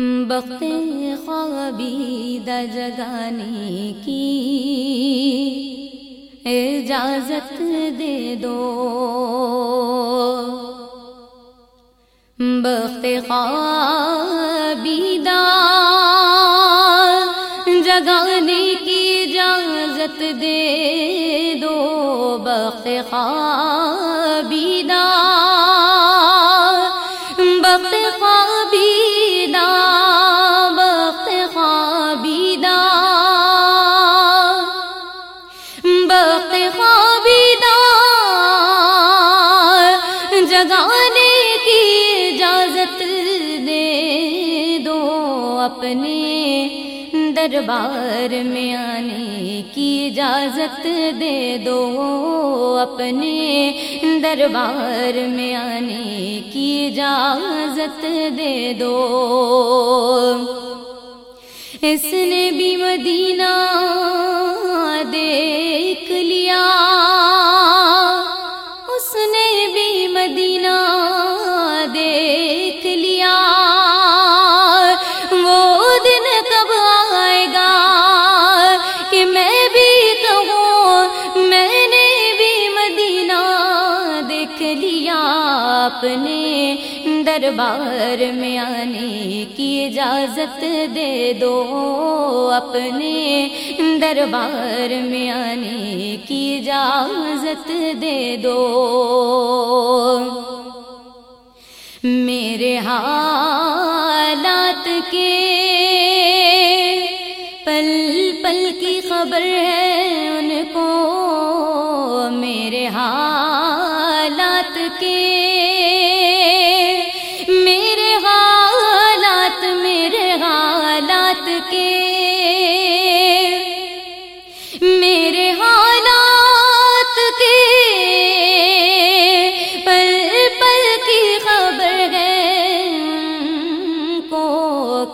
بخت خوابیدہ جگانے کی اجازت دے دو۔ بخت خوابیدہ جگانے کی اجازت دے دو۔ بخت خوابیدہ اپنے دربار میں آنے کی اجازت دے دو۔ اپنے دربار میں آنے کی اجازت دے دو۔ اس نے بھی مدینہ اپنے دربار میں آنے کی اجازت دے دو۔ اپنے دربار میں آنے کی اجازت دے دو۔ میرے حالات کے پل پل کی خبر ہے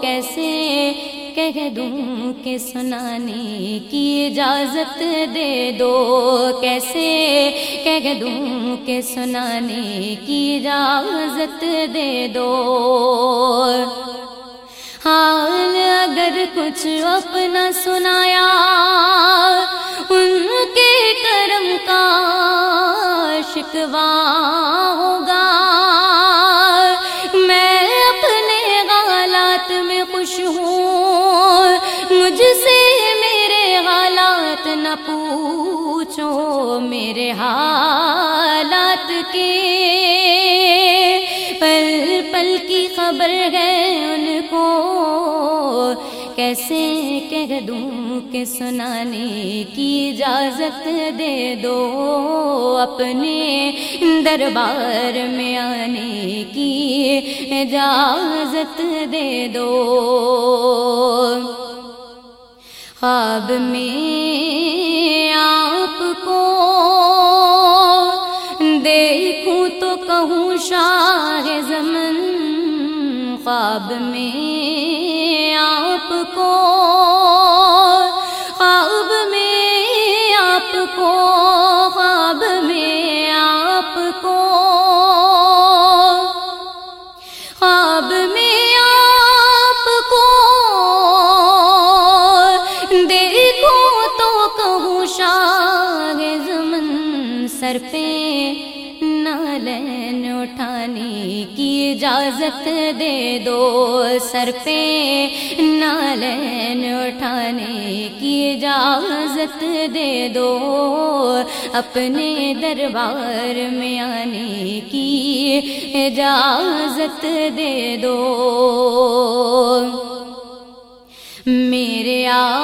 کیسے کہہ دوں کہ سنانے کی اجازت دے دو؟ کیسے کہہ دوں کہ سنانے کی اجازت دے دو؟ حال اگر کچھ اپنا سنایا، ان کے کرم کا شکوا میں خوش ہوں۔ مجھ سے میرے حالات نہ پوچھو، میرے حالات کے۔ پل پل کی خبر ہے کیسے کہہ دوں کہ سنانے کی اجازت دے دو اپنے دربار میں آنے کی اجازت دے دو۔ خواب میں آپ کو دیکھوں تو کہوں شاہ زمن۔ خواب میں کو خواب میں آپ کو خواب میں آپ کو خواب میں آپ کو دیکھو تو کہوں شاہ زمن سر پہ اجازت دے دو سر پہ نالین اٹھانے کی اجازت دے دو اپنے دربار میں آنے کی اجازت دے دو میرے آقا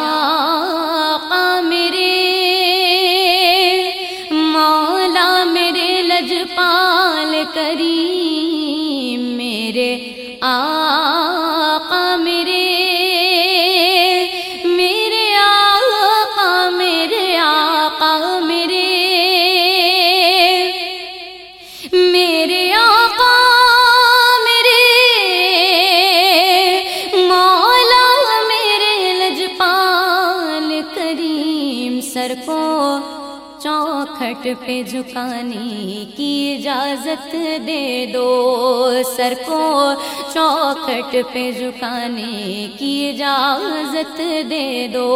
چوکھٹ پہ جھکانے کی اجازت دے دو سر کو۔ چوکھٹ پہ جھکانے کی اجازت دے دو۔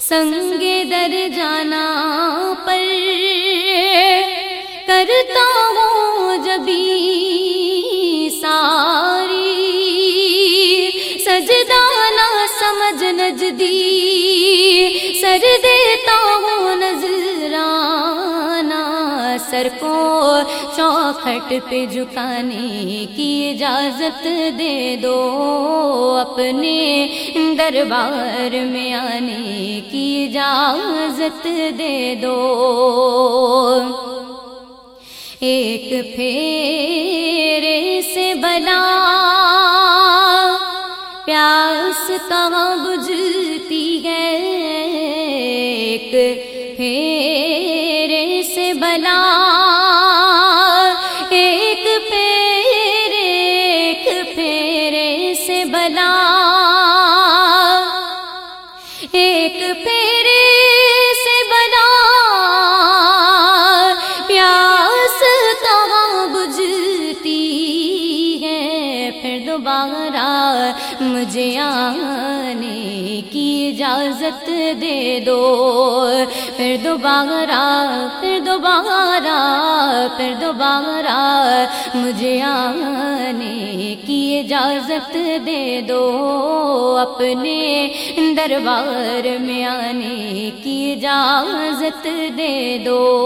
سنگ در جانا پر کرتا ہوں جبھی ساری۔ سجدانا سمجھ نجدی، سر دیتا سر کو چوکھٹ پہ جھکانے کی اجازت دے دو، اپنے دربار میں آنے کی اجازت دے دو۔ ایک پھیرے سے بنا، پیاس کہاں بجھتی ہے؟ ایک پھیرے بلا دوبارہ مجھے آنے کی اجازت دے دو۔ پھر دوبارہ پھر دوبارہ پھر دوبارہ، مجھے آنے کی اجازت دے دو۔ اپنے دربار میں آنے کی اجازت دے دو۔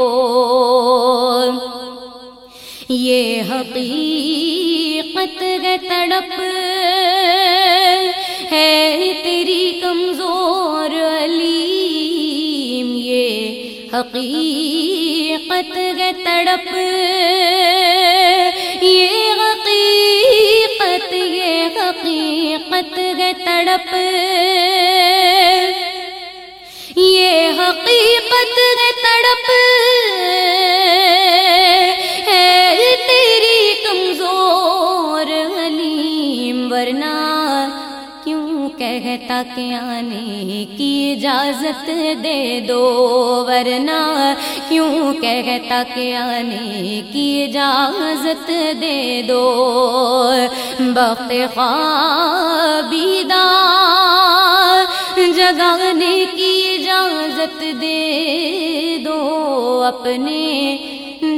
یہ حقیقت ہے تڑپ۔ ہے تیری کمزور علیم، یہ حقیقت ہے تڑپ۔ یہ حقیقت یہ حقیقت ہے تڑپ۔ یہ حقیقت ہے تڑپ۔ ورنہ کیوں کہتا کہ آنے کی اجازت دے دو؟ ورنہ کیوں کہتا کہ آنے کی اجازت دے دو؟ بخت خوابیدہ جگانے کی اجازت دے دو؟ اپنے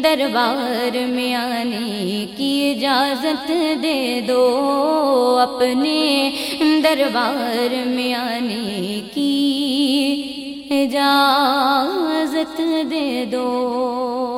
دربار میں آنے کی اجازت دے دو؟ اپنے دربار میں آنے کی اجازت دے دو۔